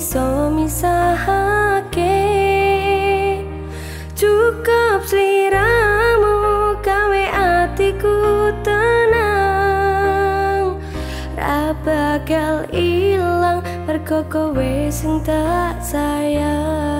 iso misahake. Cukup sliramu kawe atiku tenang. Ra bakal ilang perkoko wes sing tak sayang.